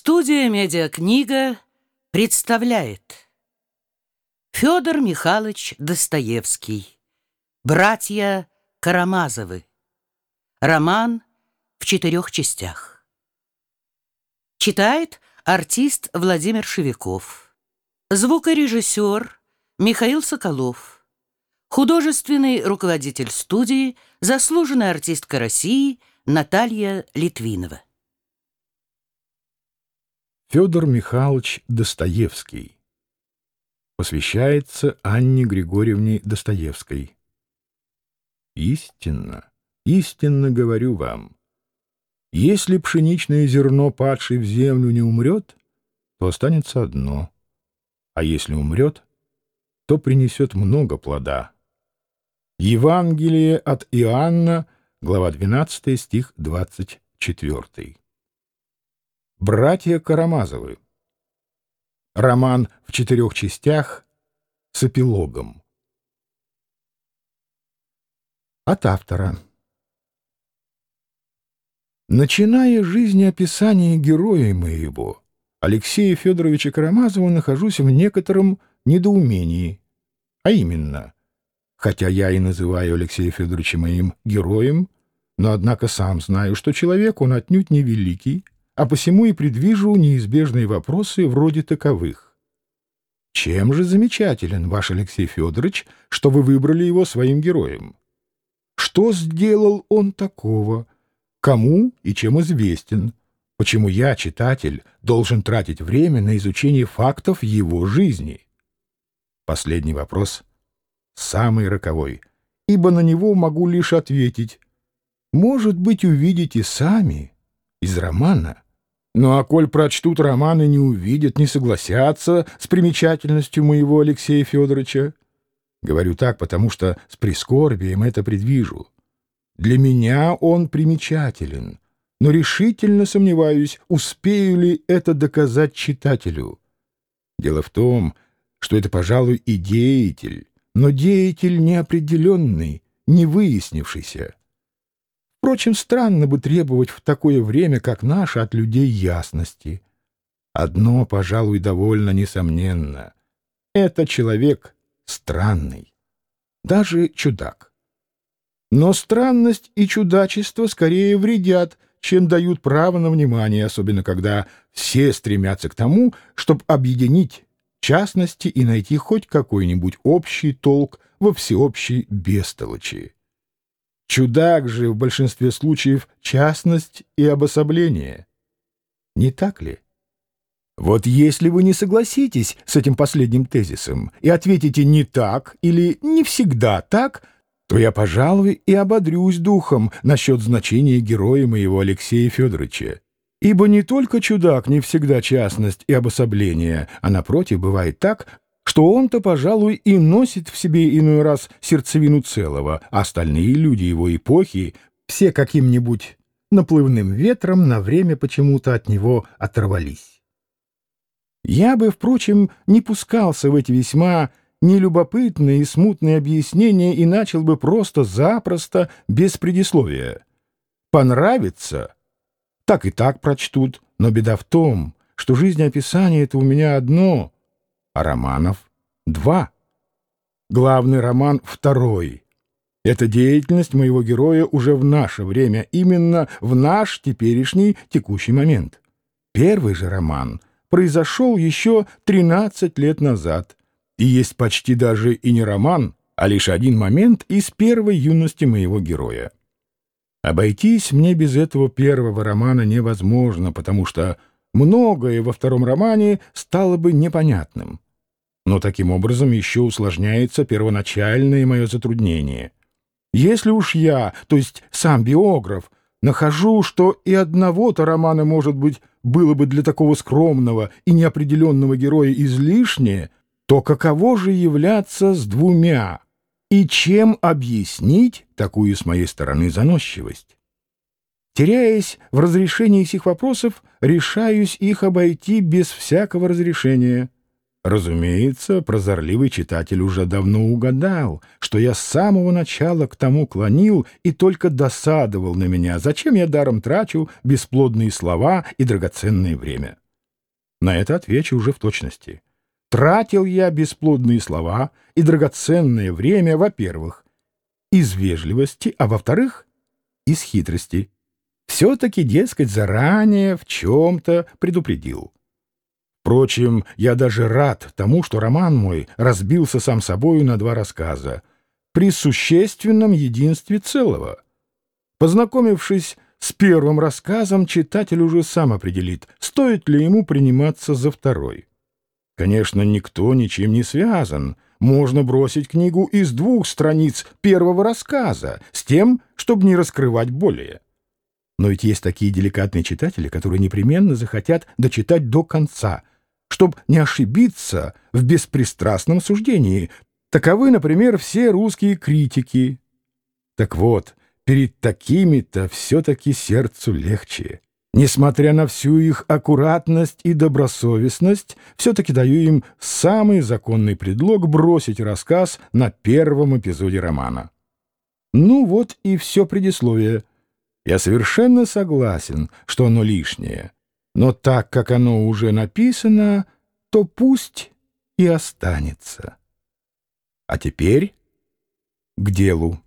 Студия «Медиакнига» представляет. Федор Михайлович Достоевский. Братья Карамазовы Роман в четырех частях. Читает артист Владимир Шевиков Звукорежиссер Михаил Соколов. Художественный руководитель студии Заслуженная артистка России Наталья Литвинова Федор Михайлович Достоевский. Посвящается Анне Григорьевне Достоевской. Истинно, истинно говорю вам, если пшеничное зерно, падшее в землю, не умрет, то останется одно, а если умрет, то принесет много плода. Евангелие от Иоанна, глава 12, стих 24. Братья Карамазовы. Роман в четырех частях с эпилогом. От автора. Начиная жизнеописание героя моего, Алексея Федоровича Карамазова, нахожусь в некотором недоумении. А именно, хотя я и называю Алексея Федоровича моим героем, но однако сам знаю, что человек он отнюдь не великий, а посему и предвижу неизбежные вопросы вроде таковых. Чем же замечателен ваш Алексей Федорович, что вы выбрали его своим героем? Что сделал он такого? Кому и чем известен? Почему я, читатель, должен тратить время на изучение фактов его жизни? Последний вопрос самый роковой, ибо на него могу лишь ответить. Может быть, увидите сами из романа — ну а коль прочтут роман и не увидят, не согласятся с примечательностью моего Алексея Федоровича, говорю так, потому что с прискорбием это предвижу. Для меня он примечателен, но решительно сомневаюсь, успею ли это доказать читателю. Дело в том, что это, пожалуй, и деятель, но деятель неопределенный, не выяснившийся. Впрочем, странно бы требовать в такое время, как наше, от людей ясности. Одно, пожалуй, довольно несомненно. Это человек странный, даже чудак. Но странность и чудачество скорее вредят, чем дают право на внимание, особенно когда все стремятся к тому, чтобы объединить частности и найти хоть какой-нибудь общий толк во всеобщей бестолочи. Чудак же в большинстве случаев частность и обособление. Не так ли? Вот если вы не согласитесь с этим последним тезисом и ответите «не так» или «не всегда так», то я, пожалуй, и ободрюсь духом насчет значения героя моего Алексея Федоровича. Ибо не только чудак не всегда частность и обособление, а напротив бывает так, что он-то, пожалуй, и носит в себе иной раз сердцевину целого, а остальные люди его эпохи все каким-нибудь наплывным ветром на время почему-то от него оторвались. Я бы, впрочем, не пускался в эти весьма нелюбопытные и смутные объяснения и начал бы просто-запросто, без предисловия. Понравится? Так и так прочтут, но беда в том, что жизнеописание — это у меня одно — а романов — два. Главный роман — второй. Это деятельность моего героя уже в наше время, именно в наш теперешний текущий момент. Первый же роман произошел еще 13 лет назад, и есть почти даже и не роман, а лишь один момент из первой юности моего героя. Обойтись мне без этого первого романа невозможно, потому что многое во втором романе стало бы непонятным. Но таким образом еще усложняется первоначальное мое затруднение. Если уж я, то есть сам биограф, нахожу, что и одного-то романа, может быть, было бы для такого скромного и неопределенного героя излишнее, то каково же являться с двумя? И чем объяснить такую с моей стороны заносчивость? Теряясь в разрешении сих вопросов, решаюсь их обойти без всякого разрешения. Разумеется, прозорливый читатель уже давно угадал, что я с самого начала к тому клонил и только досадовал на меня, зачем я даром трачу бесплодные слова и драгоценное время. На это отвечу уже в точности. Тратил я бесплодные слова и драгоценное время, во-первых, из вежливости, а во-вторых, из хитрости. Все-таки, дескать, заранее в чем-то предупредил. Впрочем, я даже рад тому, что роман мой разбился сам собою на два рассказа при существенном единстве целого. Познакомившись с первым рассказом, читатель уже сам определит, стоит ли ему приниматься за второй. Конечно, никто ничем не связан. Можно бросить книгу из двух страниц первого рассказа, с тем, чтобы не раскрывать более. Но ведь есть такие деликатные читатели, которые непременно захотят дочитать до конца, чтобы не ошибиться в беспристрастном суждении. Таковы, например, все русские критики. Так вот, перед такими-то все-таки сердцу легче. Несмотря на всю их аккуратность и добросовестность, все-таки даю им самый законный предлог бросить рассказ на первом эпизоде романа. Ну вот и все предисловие. Я совершенно согласен, что оно лишнее. Но так как оно уже написано, то пусть и останется. А теперь к делу.